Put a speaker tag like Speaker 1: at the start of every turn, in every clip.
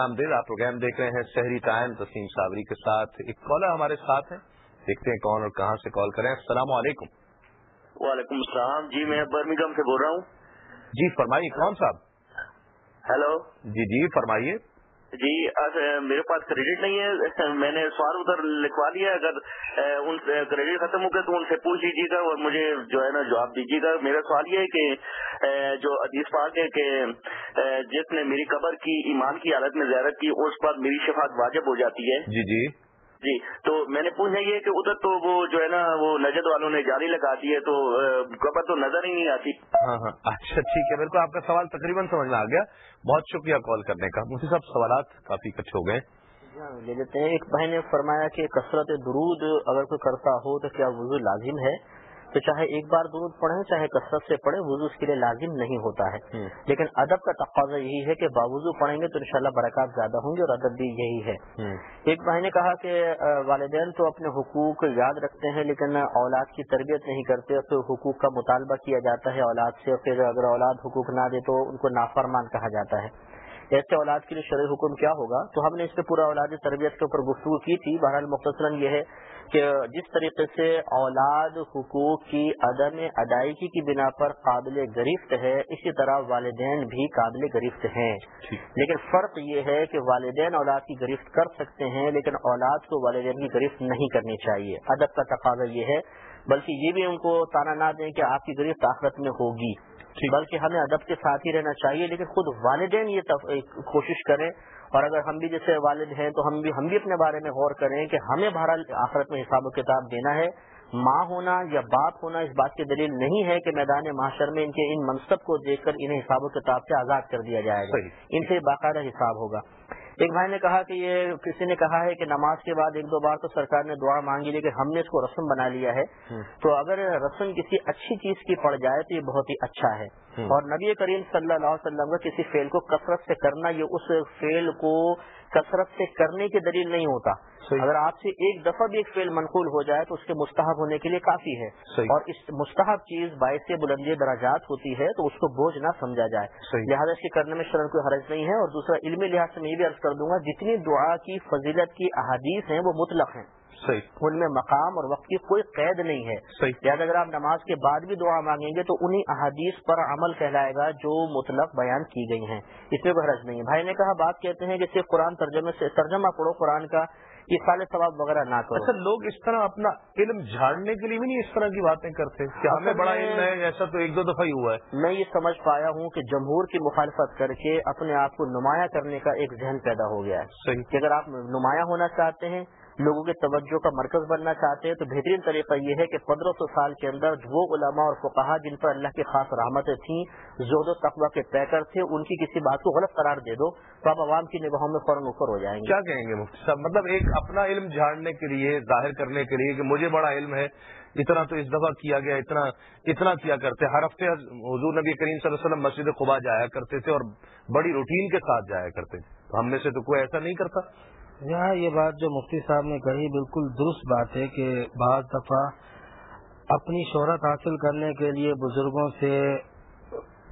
Speaker 1: آمدید آپ پروگرام دیکھ رہے ہیں شہری ٹائم تسیم صابری کے ساتھ۔ ایک کالر ہمارے ساتھ ہیں۔ دیکھتے ہیں کون اور کہاں سے کال کریں۔ السلام علیکم۔
Speaker 2: وعلیکم السلام۔ جی میں برمنگم سے بول رہا ہوں۔
Speaker 1: جی فرمائیے کون صاحب؟
Speaker 2: ہیلو۔
Speaker 1: جی جی فرمائیے۔
Speaker 2: جی میرے پاس کریڈٹ نہیں ہے، میں نے سوال ادھر لکھوا لیا، اگر ان کریڈٹ ختم ہو گئے تو ان سے پوچھ لیجیے گا اور مجھے جو ہے نا جواب دیجیے گا۔ میرا سوال یہ ہے کہ جو عزیز پاک ہے کہ جس نے میری قبر کی ایمان کی حالت میں زیارت کی، اس پر میری شفاعت واجب ہو جاتی ہے۔
Speaker 1: جی جی۔
Speaker 2: جی تو میں نے پوچھا یہ کہ ادھر تو وہ جو ہے نا وہ نجد والوں نے جاری لگا دی ہے تو قبر تو نظر ہی نہیں آتی۔
Speaker 1: ہاں ہاں اچھا ٹھیک ہے میرے کو آپ کا سوال تقریباً سمجھ میں آ گیا۔ بہت شکریہ کال کرنے کا۔ مجھے سب سوالات کافی اکٹھے ہو گئے۔
Speaker 3: لے لیتے ہیں۔ ایک بہن نے فرمایا کہ کثرت درود اگر کوئی کرتا ہو تو کیا وضو لازم ہے؟ تو چاہے ایک بار درود پڑھیں چاہے کثرت سے پڑھیں وضو اس کے لیے لازم نہیں ہوتا ہے۔ لیکن ادب کا تقاضا یہی ہے کہ باوضو پڑھیں گے تو انشاءاللہ برکات زیادہ ہوں گے اور ادب بھی یہی ہے۔ ایک بھائی نے کہا کہ والدین تو اپنے حقوق یاد رکھتے ہیں لیکن اولاد کی تربیت نہیں کرتے تو حقوق کا مطالبہ کیا جاتا ہے اولاد سے پھر اگر اولاد حقوق نہ دے تو ان کو نافرمان کہا جاتا ہے۔ ایسے اولاد کے لیے شرعی حکم کیا ہوگا؟ تو ہم نے اس پہ پورا اولاد تربیت کے اوپر گفتگو کی تھی۔ بہرحال مختصراً یہ ہے کہ جس طریقے سے اولاد حقوق کی عدم ادائیگی کی بنا پر قابل گرفت ہے اسی طرح والدین بھی قابل گرفت ہیں۔ لیکن فرق یہ ہے کہ والدین اولاد کی گرفت کر سکتے ہیں لیکن اولاد کو والدین کی گرفت نہیں کرنی چاہیے۔ ادب کا تقاضا یہ ہے بلکہ یہ بھی ان کو تانا نہ دیں کہ آپ کی گرفت آخرت میں ہوگی۔ بلکہ ہمیں ادب کے ساتھ ہی رہنا چاہیے لیکن خود والدین یہ کوشش کریں۔ اور اگر ہم بھی جیسے والد ہیں تو ہم بھی ہم بھی اپنے بارے میں غور کریں کہ ہمیں بہرحال آخرت میں حساب و کتاب دینا ہے۔ ماں ہونا یا باپ ہونا اس بات کی دلیل نہیں ہے کہ میدان معاشر میں ان کے ان منصب کو دیکھ کر انہیں حساب و کتاب سے آزاد کر دیا جائے گا۔ ان سے باقاعدہ حساب ہوگا۔ ایک بھائی نے کہا کہ یہ کسی نے کہا ہے کہ نماز کے بعد ایک دو بار تو سرکار نے دعا مانگی لیکن ہم نے اس کو رسم بنا لیا ہے۔ تو اگر رسم کسی اچھی چیز کی پڑ جائے تو یہ بہت ہی اچھا ہے۔ اور نبی کریم صلی اللہ علیہ وسلم کا کسی فیل کو کثرت سے کرنا یہ اس فیل کو کثرت سے کرنے کی دلیل نہیں ہوتا۔ اگر آپ سے ایک دفعہ بھی ایک فیل منقول ہو جائے تو اس کے مستحب ہونے کے لیے کافی ہے. اور اس مستحب چیز باعث بلندی دراجات ہوتی ہے تو اس کو بوجھ نہ سمجھا جائے. لہٰذا اس کے کرنے میں شرح کوئی حرج نہیں ہے اور دوسرا علمی لحاظ سے میں یہ بھی عرض کر دوں گا جتنی دعا کی فضیلت کی احادیث ہیں وہ مطلق ہیں. ان میں مقام اور وقت کی کوئی قید نہیں ہے. لہٰذا اگر آپ نماز کے بعد بھی دعا مانگیں گے تو انہی احادیث پر عمل کہلائے گا جو مطلق بیان کی گئی ہیں. اس میں کوئی حرج نہیں ہے. بھائی نے کہا بات کہتے ہیں کہ صرف قرآن ترجمے سے ترجمہ پڑھو قرآن کا. یہ سال ثواب وغیرہ نہ کرو۔
Speaker 1: اچھا لوگ اس طرح اپنا علم جھاڑنے کے لیے بھی نہیں اس طرح کی باتیں کرتے؟ کہ ہمیں بڑا علم ہے ایسا تو ایک دو دفعہ ہی ہوا ہے۔
Speaker 3: میں یہ سمجھ پایا ہوں کہ جمہور کی مخالفت کر کے اپنے آپ کو نمایاں کرنے کا ایک ذہن پیدا ہو گیا ہے۔ کہ اگر آپ نمایاں ہونا چاہتے ہیں لوگوں کے توجہ کا مرکز بننا چاہتے ہیں، تو بہترین طریقہ یہ ہے کہ پندرہ سو سال کے اندر وہ علماء اور فقہا جن پر اللہ کی خاص رحمتیں تھیں زود و تقوی کے پیکر تھے ان کی کسی بات کو غلط قرار دے دو، تو آپ عوام کی نگاہوں میں فوراً اوپر ہو جائیں گے۔
Speaker 1: کیا کہیں گے مفتی صاحب؟ مطلب ایک اپنا علم جھاڑنے کے لیے، ظاہر کرنے کے لیے کہ مجھے بڑا علم ہے، اتنا تو اس دفعہ کیا گیا، اتنا اتنا کیا کرتے۔ ہر ہفتے حضور نبی کریم صلی اللہ علیہ وسلم مسجد خبا جایا کرتے تھے اور بڑی روٹین کے ساتھ جایا کرتے۔ تھے ہم میں سے تو کوئی ایسا نہیں کرتا۔
Speaker 4: یہاں یہ بات جو مفتی صاحب نے کہی بالکل درست بات ہے کہ بعض دفعہ اپنی شہرت حاصل کرنے کے لیے بزرگوں سے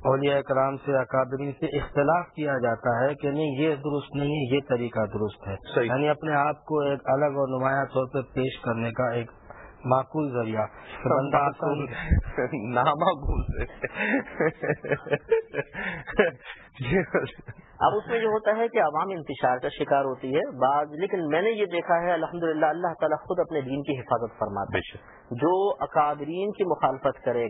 Speaker 4: اولیاء کرام سے اکادری سے اختلاف کیا جاتا ہے کہ نہیں یہ درست نہیں ہے یہ طریقہ درست ہے۔ یعنی اپنے آپ کو ایک الگ اور نمایاں طور پہ پیش کرنے کا ایک معقول ذریعہ۔
Speaker 3: اب اس میں یہ ہوتا ہے کہ عوام انتشار کا شکار ہوتی ہے بعض لیکن میں نے یہ دیکھا ہے الحمدللہ اللہ تعالیٰ خود اپنے دین کی حفاظت فرماتے جو اکادرین کی مخالفت کرے